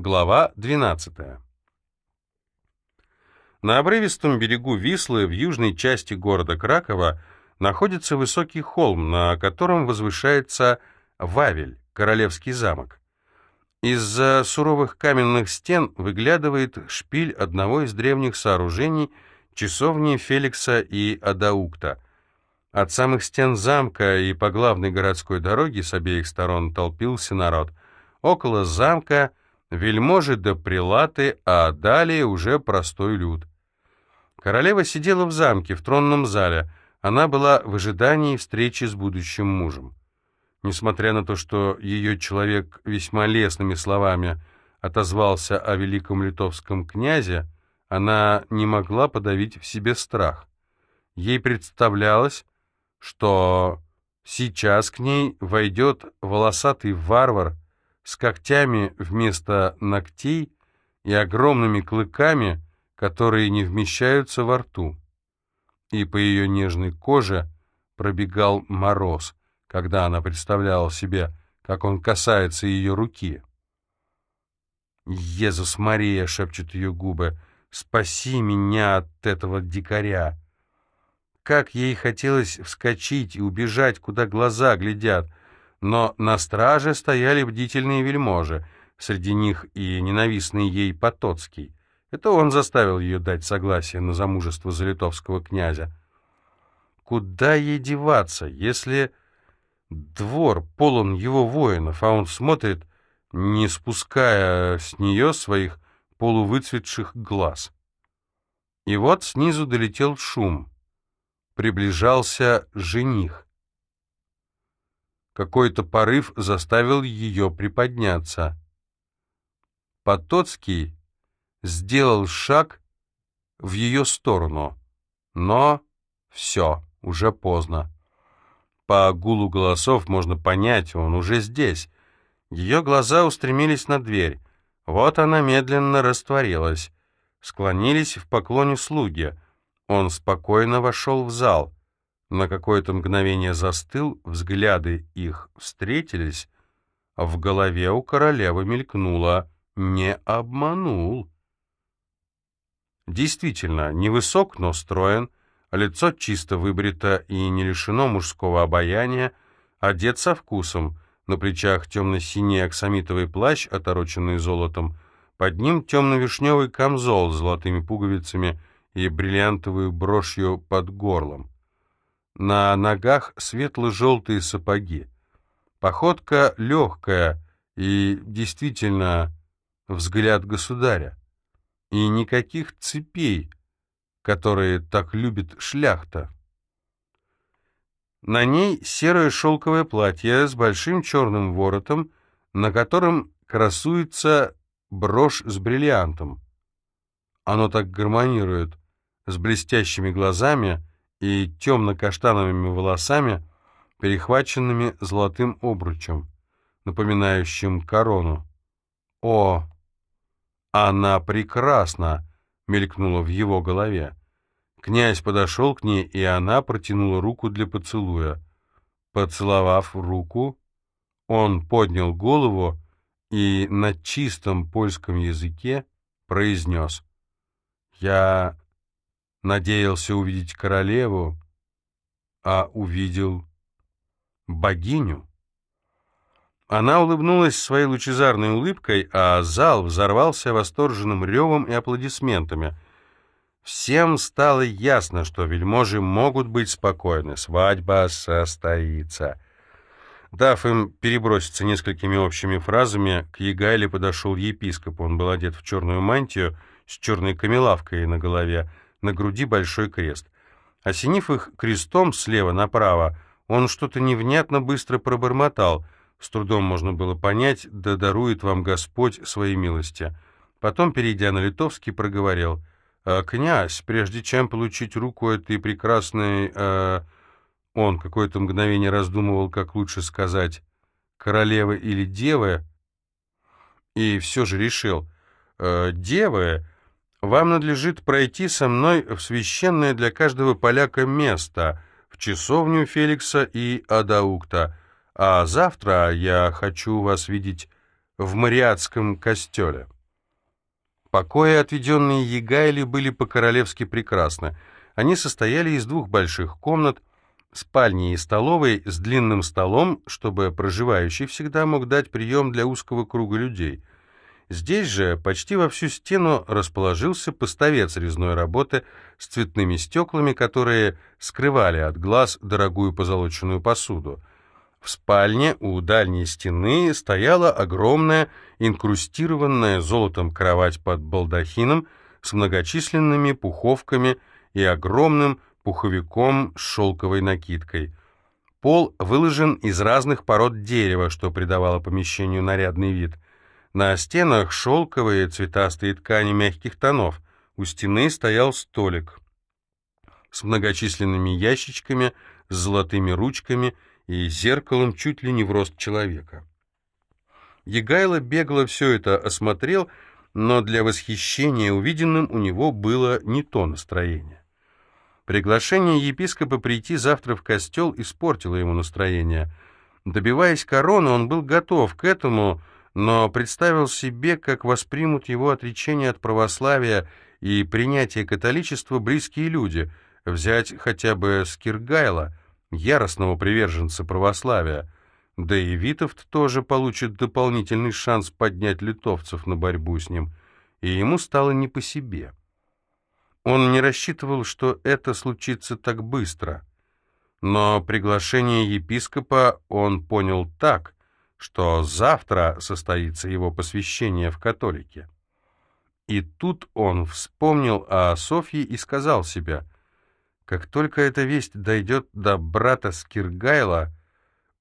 Глава 12. На обрывистом берегу Вислы в южной части города Кракова находится высокий холм, на котором возвышается Вавель, королевский замок. Из-за суровых каменных стен выглядывает шпиль одного из древних сооружений часовни Феликса и Адаукта. От самых стен замка и по главной городской дороге с обеих сторон толпился народ. Около замка вельможи да прилаты, а далее уже простой люд. Королева сидела в замке, в тронном зале. Она была в ожидании встречи с будущим мужем. Несмотря на то, что ее человек весьма лестными словами отозвался о великом литовском князе, она не могла подавить в себе страх. Ей представлялось, что сейчас к ней войдет волосатый варвар, с когтями вместо ногтей и огромными клыками, которые не вмещаются во рту. И по ее нежной коже пробегал мороз, когда она представляла себе, как он касается ее руки. «Езус Мария!» — шепчут ее губы. «Спаси меня от этого дикаря!» Как ей хотелось вскочить и убежать, куда глаза глядят, но на страже стояли бдительные вельможи, среди них и ненавистный ей Потоцкий. Это он заставил ее дать согласие на замужество за литовского князя. Куда ей деваться, если двор полон его воинов, а он смотрит, не спуская с нее своих полувыцветших глаз? И вот снизу долетел шум. Приближался жених. Какой-то порыв заставил ее приподняться. Потоцкий сделал шаг в ее сторону, но все, уже поздно. По гулу голосов можно понять, он уже здесь. Ее глаза устремились на дверь. Вот она медленно растворилась. Склонились в поклоне слуги. Он спокойно вошел в зал. На какое-то мгновение застыл, взгляды их встретились, а в голове у королевы мелькнуло «не обманул». Действительно, невысок, но строен, лицо чисто выбрито и не лишено мужского обаяния, одет со вкусом, на плечах темно-синий аксамитовый плащ, отороченный золотом, под ним темно-вишневый камзол с золотыми пуговицами и бриллиантовую брошью под горлом. На ногах светло-желтые сапоги. Походка легкая и действительно взгляд государя. И никаких цепей, которые так любит шляхта. На ней серое шелковое платье с большим черным воротом, на котором красуется брошь с бриллиантом. Оно так гармонирует с блестящими глазами, и темно-каштановыми волосами, перехваченными золотым обручем, напоминающим корону. «О, она прекрасна!» — мелькнуло в его голове. Князь подошел к ней, и она протянула руку для поцелуя. Поцеловав руку, он поднял голову и на чистом польском языке произнес «Я Надеялся увидеть королеву, а увидел богиню. Она улыбнулась своей лучезарной улыбкой, а зал взорвался восторженным ревом и аплодисментами. Всем стало ясно, что вельможи могут быть спокойны, свадьба состоится. Дав им переброситься несколькими общими фразами, к Егайле подошел епископ. Он был одет в черную мантию с черной камелавкой на голове, на груди большой крест. Осенив их крестом слева направо, он что-то невнятно быстро пробормотал. С трудом можно было понять, да дарует вам Господь своей милости. Потом, перейдя на литовский, проговорил. «А, «Князь, прежде чем получить руку этой прекрасной...» э... Он какое-то мгновение раздумывал, как лучше сказать «королевы» или «девы», и все же решил э, «девы», вам надлежит пройти со мной в священное для каждого поляка место, в часовню Феликса и Адаукта, а завтра я хочу вас видеть в Мариатском костеле. Покои, отведенные Егайле, были по-королевски прекрасны. Они состояли из двух больших комнат, спальни и столовой с длинным столом, чтобы проживающий всегда мог дать прием для узкого круга людей. Здесь же почти во всю стену расположился поставец резной работы с цветными стеклами, которые скрывали от глаз дорогую позолоченную посуду. В спальне у дальней стены стояла огромная, инкрустированная золотом кровать под балдахином с многочисленными пуховками и огромным пуховиком с шелковой накидкой. Пол выложен из разных пород дерева, что придавало помещению нарядный вид. На стенах шелковые цветастые ткани мягких тонов. У стены стоял столик с многочисленными ящичками, с золотыми ручками и зеркалом чуть ли не в рост человека. Егайло бегло все это осмотрел, но для восхищения увиденным у него было не то настроение. Приглашение епископа прийти завтра в костел испортило ему настроение. Добиваясь короны, он был готов к этому, но представил себе, как воспримут его отречение от православия и принятие католичества близкие люди, взять хотя бы Скиргайла, яростного приверженца православия, да и Витовт тоже получит дополнительный шанс поднять литовцев на борьбу с ним, и ему стало не по себе. Он не рассчитывал, что это случится так быстро. Но приглашение епископа он понял так, что завтра состоится его посвящение в католике. И тут он вспомнил о Софье и сказал себе, как только эта весть дойдет до брата Скиргайла,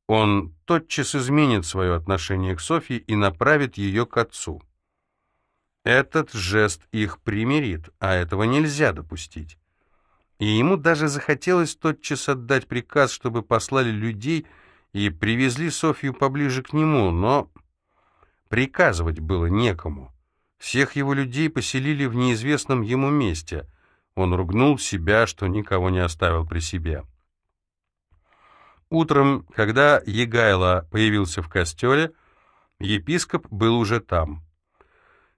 он тотчас изменит свое отношение к Софье и направит ее к отцу. Этот жест их примирит, а этого нельзя допустить. И ему даже захотелось тотчас отдать приказ, чтобы послали людей и привезли Софью поближе к нему, но приказывать было некому. Всех его людей поселили в неизвестном ему месте. Он ругнул себя, что никого не оставил при себе. Утром, когда Егайло появился в костеле, епископ был уже там.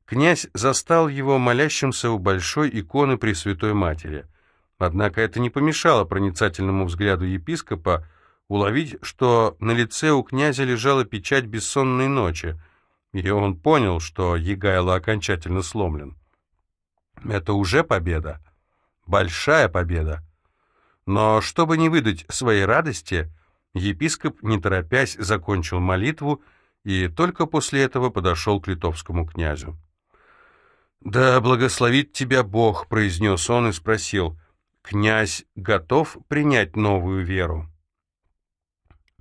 Князь застал его молящимся у большой иконы Пресвятой Матери. Однако это не помешало проницательному взгляду епископа уловить, что на лице у князя лежала печать бессонной ночи, и он понял, что Егайло окончательно сломлен. Это уже победа, большая победа. Но чтобы не выдать своей радости, епископ, не торопясь, закончил молитву и только после этого подошел к литовскому князю. «Да благословит тебя Бог», — произнес он и спросил, «Князь готов принять новую веру?»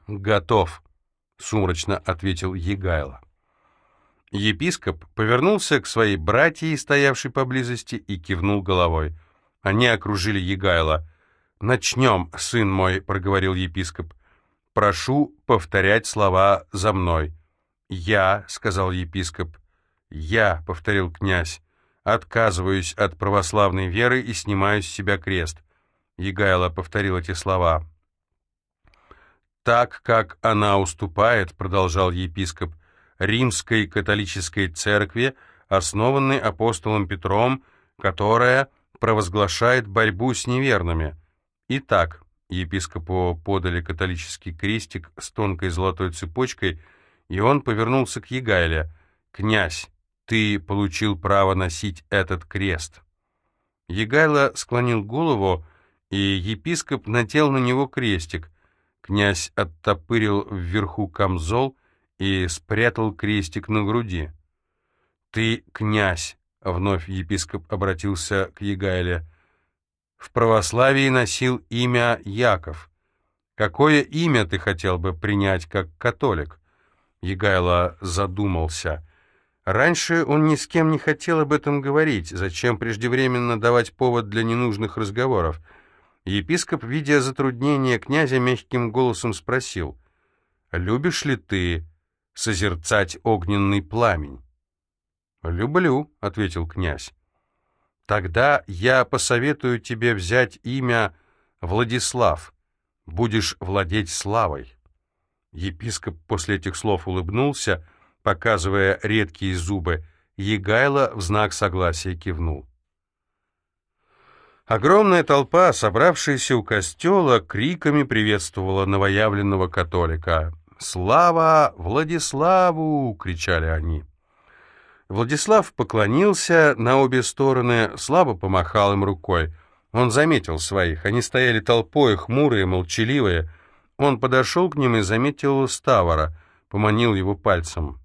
«Готов», — сумрачно ответил Егайло. Епископ повернулся к своей братье, стоявшей поблизости, и кивнул головой. Они окружили Егайло. «Начнем, сын мой», — проговорил епископ. «Прошу повторять слова за мной». «Я», — сказал епископ. «Я», — повторил князь. Отказываюсь от православной веры и снимаю с себя крест. Егайло повторил эти слова. «Так как она уступает, — продолжал епископ, — римской католической церкви, основанной апостолом Петром, которая провозглашает борьбу с неверными. Итак, епископу подали католический крестик с тонкой золотой цепочкой, и он повернулся к Егайле. «Князь, ты получил право носить этот крест». Егайло склонил голову, и епископ надел на него крестик. Князь оттопырил вверху камзол и спрятал крестик на груди. «Ты князь», — вновь епископ обратился к Егайле, — «в православии носил имя Яков. Какое имя ты хотел бы принять как католик?» Егайло задумался — Раньше он ни с кем не хотел об этом говорить, зачем преждевременно давать повод для ненужных разговоров. Епископ, видя затруднение князя, мягким голосом спросил, «Любишь ли ты созерцать огненный пламень?» «Люблю», — ответил князь. «Тогда я посоветую тебе взять имя Владислав. Будешь владеть славой». Епископ после этих слов улыбнулся, — показывая редкие зубы. Егайло в знак согласия кивнул. Огромная толпа, собравшаяся у костела, криками приветствовала новоявленного католика. «Слава Владиславу!» — кричали они. Владислав поклонился на обе стороны, слабо помахал им рукой. Он заметил своих. Они стояли толпой, хмурые, молчаливые. Он подошел к ним и заметил Ставора, поманил его пальцем.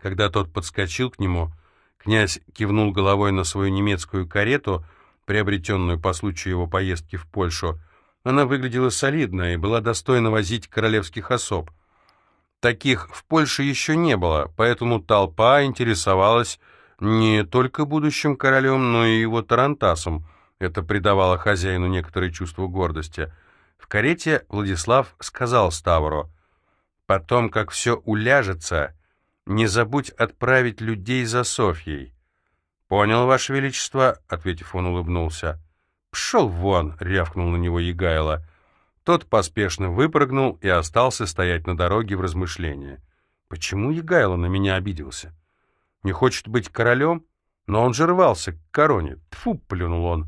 Когда тот подскочил к нему, князь кивнул головой на свою немецкую карету, приобретенную по случаю его поездки в Польшу. Она выглядела солидно и была достойна возить королевских особ. Таких в Польше еще не было, поэтому толпа интересовалась не только будущим королем, но и его тарантасом. Это придавало хозяину некоторое чувство гордости. В карете Владислав сказал Ставро, «Потом, как все уляжется, не забудь отправить людей за Софьей». «Понял, Ваше Величество», — ответив, он улыбнулся. «Пшел вон!» — рявкнул на него Егайло. Тот поспешно выпрыгнул и остался стоять на дороге в размышлении. Почему Егайло на меня обиделся? Не хочет быть королем? Но он же рвался к короне. Тфу, плюнул он.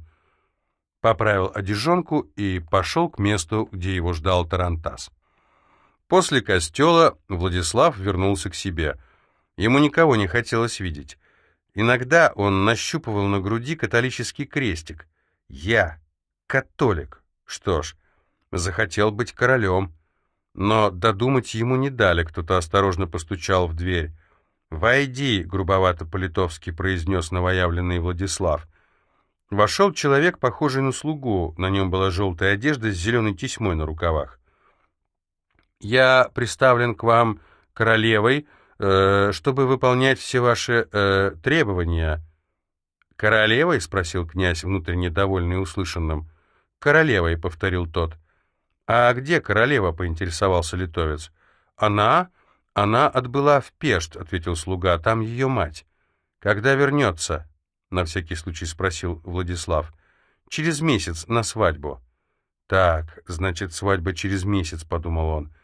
Поправил одежонку и пошел к месту, где его ждал Тарантас. После костела Владислав вернулся к себе. Ему никого не хотелось видеть. Иногда он нащупывал на груди католический крестик. «Я католик». Что ж, захотел быть королем. Но додумать ему не дали, кто-то осторожно постучал в дверь. «Войди», — грубовато по-литовски произнес новоявленный Владислав. Вошел человек, похожий на слугу, на нем была желтая одежда с зеленой тесьмой на рукавах. «Я приставлен к вам королевой, чтобы выполнять все ваши э, требования». «Королевой?» — спросил князь, внутренне довольный услышанным. «Королевой», — повторил тот. «А где королева?» — поинтересовался литовец. «Она? Она отбыла в Пешт», — ответил слуга. «Там ее мать». «Когда вернется?» — на всякий случай спросил Владислав. «Через месяц, на свадьбу». «Так, значит, свадьба через месяц», — подумал он.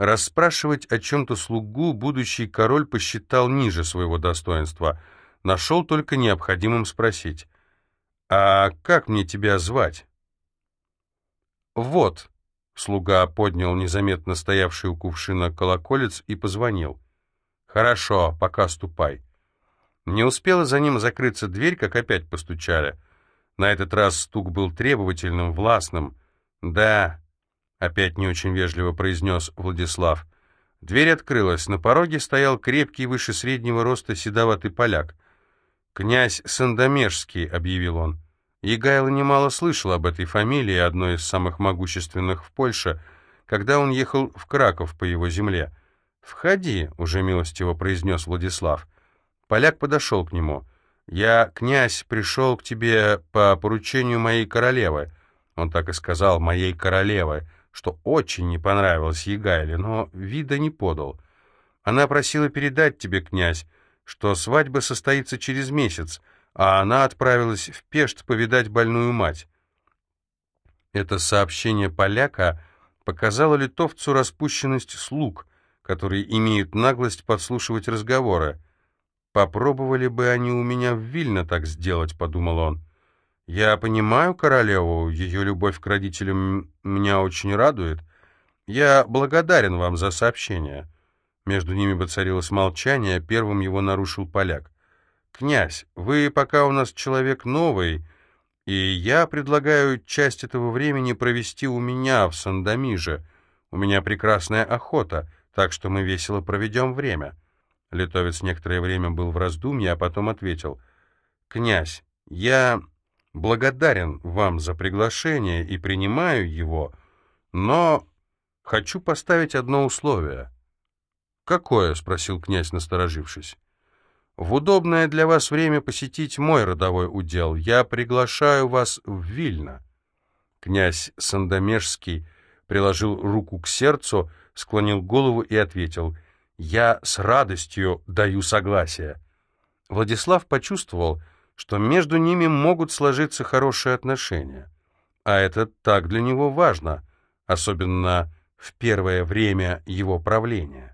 Расспрашивать о чем-то слугу будущий король посчитал ниже своего достоинства. Нашел только необходимым спросить. «А как мне тебя звать?» «Вот», Слуга поднял незаметно стоявший у кувшина колоколец и позвонил. «Хорошо, пока ступай». Не успела за ним закрыться дверь, как опять постучали. На этот раз стук был требовательным, властным. «Да», — опять не очень вежливо произнес Владислав. Дверь открылась. На пороге стоял крепкий, выше среднего роста седоватый поляк. «Князь Сандомежский», — объявил он. Егайло немало слышал об этой фамилии, одной из самых могущественных в Польше, когда он ехал в Краков по его земле. «Входи», — уже милостиво произнес Владислав. Поляк подошел к нему. «Я, князь, пришел к тебе по поручению моей королевы». Он так и сказал «моей королевы», что очень не понравилось Егайле, но вида не подал. Она просила передать тебе, князь, что свадьба состоится через месяц, а она отправилась в Пешт повидать больную мать. Это сообщение поляка показало литовцу распущенность слуг, которые имеют наглость подслушивать разговоры. «Попробовали бы они у меня в Вильно так сделать», — подумал он. «Я понимаю королеву, ее любовь к родителям меня очень радует. Я благодарен вам за сообщение». Между ними воцарилось молчание, первым его нарушил поляк. «Князь, вы пока у нас человек новый, и я предлагаю часть этого времени провести у меня в Сандомиже. У меня прекрасная охота, так что мы весело проведем время». Литовец некоторое время был в раздумье, а потом ответил. «Князь, я благодарен вам за приглашение и принимаю его, но хочу поставить одно условие». «Какое?» — спросил князь, насторожившись. В удобное для вас время посетить мой родовой удел. Я приглашаю вас в Вильно». Князь Сандомежский приложил руку к сердцу, склонил голову и ответил, «Я с радостью даю согласие». Владислав почувствовал, что между ними могут сложиться хорошие отношения. А это так для него важно, особенно в первое время его правления.